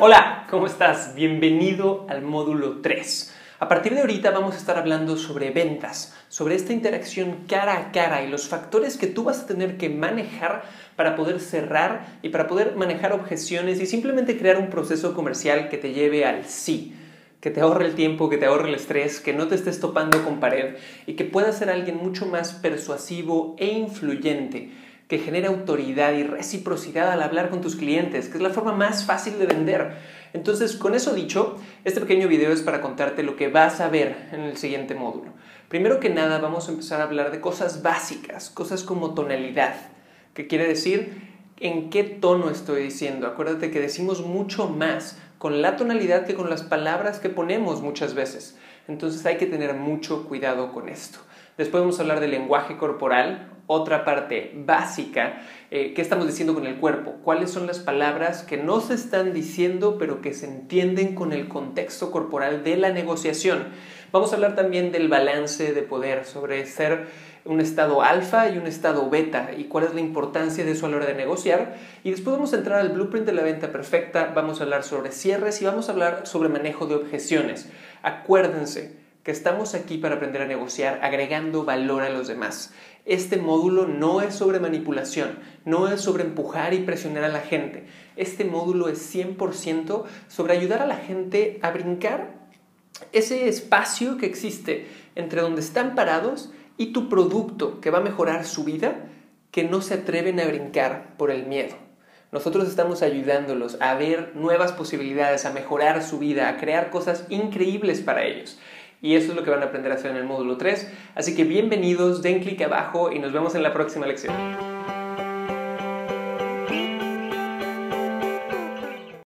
Hola, ¿cómo estás? Bienvenido al módulo 3. A partir de ahorita vamos a estar hablando sobre ventas, sobre esta interacción cara a cara y los factores que tú vas a tener que manejar para poder cerrar y para poder manejar objeciones y simplemente crear un proceso comercial que te lleve al sí que te ahorre el tiempo, que te ahorre el estrés, que no te estés topando con pared y que puedas ser alguien mucho más persuasivo e influyente que genere autoridad y reciprocidad al hablar con tus clientes, que es la forma más fácil de vender. Entonces, con eso dicho, este pequeño video es para contarte lo que vas a ver en el siguiente módulo. Primero que nada, vamos a empezar a hablar de cosas básicas, cosas como tonalidad, que quiere decir en qué tono estoy diciendo. Acuérdate que decimos mucho más con la tonalidad que con las palabras que ponemos muchas veces. Entonces hay que tener mucho cuidado con esto. Después vamos a hablar del lenguaje corporal, otra parte básica, eh, qué estamos diciendo con el cuerpo, cuáles son las palabras que no se están diciendo pero que se entienden con el contexto corporal de la negociación. Vamos a hablar también del balance de poder, sobre ser un estado alfa y un estado beta y cuál es la importancia de eso a la hora de negociar. Y después vamos a entrar al blueprint de la venta perfecta, vamos a hablar sobre cierres y vamos a hablar sobre manejo de objeciones. Acuérdense que estamos aquí para aprender a negociar agregando valor a los demás. Este módulo no es sobre manipulación, no es sobre empujar y presionar a la gente. Este módulo es 100% sobre ayudar a la gente a brincar ese espacio que existe entre donde están parados y tu producto que va a mejorar su vida, que no se atreven a brincar por el miedo. Nosotros estamos ayudándolos a ver nuevas posibilidades, a mejorar su vida, a crear cosas increíbles para ellos. Y eso es lo que van a aprender a hacer en el módulo 3. Así que bienvenidos, den clic abajo y nos vemos en la próxima lección.